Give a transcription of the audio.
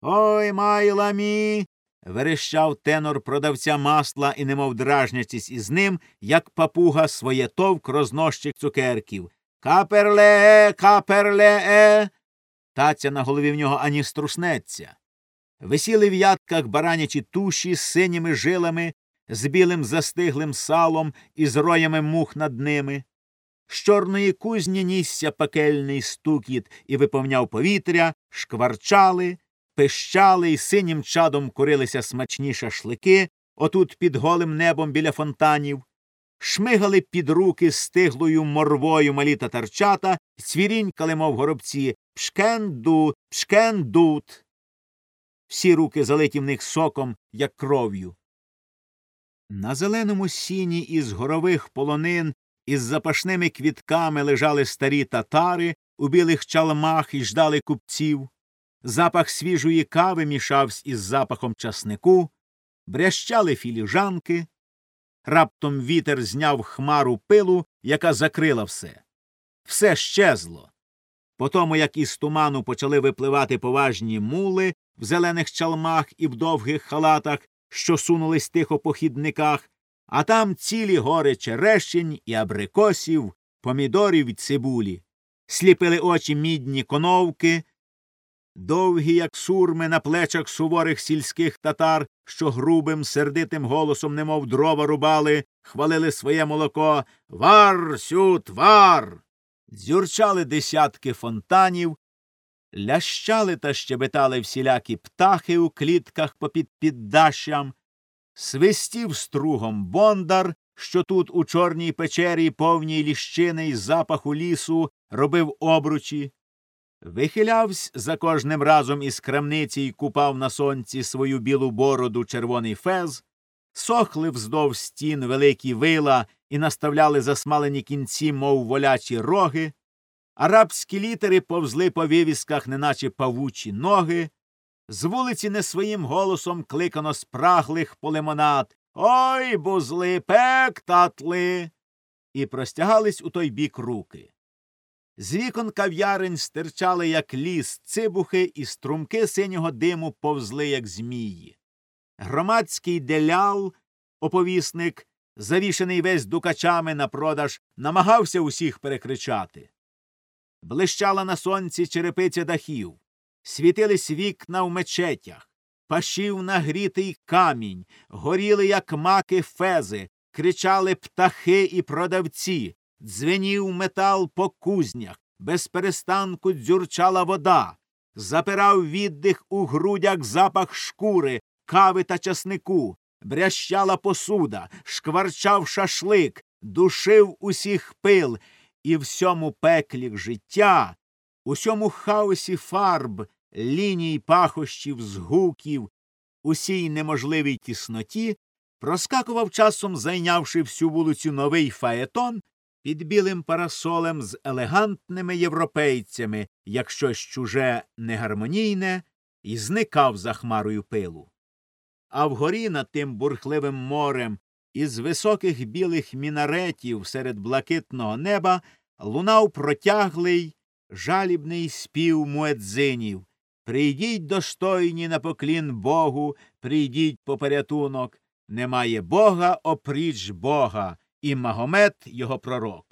Ой, майла мі. верещав тенор продавця масла і, немов дражнячись із ним, як папуга своє товк рознощик цукерків. Каперле, каперле. Таця на голові в нього ані струснеться. Висіли в ядках баранячі туші з синіми жилами, з білим застиглим салом і з роями мух над ними. З чорної кузні нісся пекельний стукіт і виповняв повітря, шкварчали, пищали і синім чадом курилися смачні шашлики, отут під голим небом біля фонтанів, шмигали під руки стиглою морвою малі татарчата і цвірінькали, мов горобці пшкендут, пшкендут. Всі руки залиті в них соком, як кров'ю. На зеленому сіні із горових полонин із запашними квітками лежали старі татари у білих чалмах і ждали купців. Запах свіжої кави мішався із запахом часнику, брящали філіжанки. Раптом вітер зняв хмару пилу, яка закрила все. Все щезло. По тому, як із туману почали випливати поважні мули в зелених чалмах і в довгих халатах, що сунулись тихо по хідниках, а там цілі гори черещень і абрикосів, помідорів і цибулі. Сліпили очі мідні коновки, довгі, як сурми, на плечах суворих сільських татар, що грубим, сердитим голосом, немов дрова рубали, хвалили своє молоко. Вар, сют, вар. Дзюрчали десятки фонтанів, лящали та щебетали всілякі птахи у клітках попід піддащам, свистів стругом бондар, що тут у чорній печері, повній ліщини й запаху лісу, робив обручі, вихилявсь за кожним разом із крамниці й купав на сонці свою білу бороду червоний фез, сохли вздовж стін великі вила і наставляли засмалені кінці, мов волячі роги, арабські літери повзли по вивісках, неначе павучі ноги, з вулиці не своїм голосом кликано спраглих по лимонад Ой, бузли, пектатли. І простягались у той бік руки. З вікон кав'ярень стирчали, як ліс, цибухи, і струмки синього диму повзли, як змії. Громадський делял, оповісник, завішений весь дукачами на продаж, намагався усіх перекричати. Блищала на сонці черепиця дахів, світились вікна в мечетях, пашів нагрітий камінь, горіли, як маки фези, кричали птахи і продавці, дзвенів метал по кузнях, без перестанку дзюрчала вода, запирав віддих у грудях запах шкури, кави та часнику, брящала посуда, шкварчав шашлик, душив усіх пил, і всьому пеклі життя, усьому хаосі фарб, ліній пахощів, згуків, усій неможливій тісноті, проскакував часом, зайнявши всю вулицю новий фаетон під білим парасолем з елегантними європейцями, як щось чуже негармонійне, і зникав за хмарою пилу. А вгорі над тим бурхливим морем із високих білих мінаретів серед блакитного неба лунав протяглий, жалібний спів муедзинів. Прийдіть достойні на поклін Богу, прийдіть по порятунок. Немає Бога опріч Бога, і Магомет його пророк.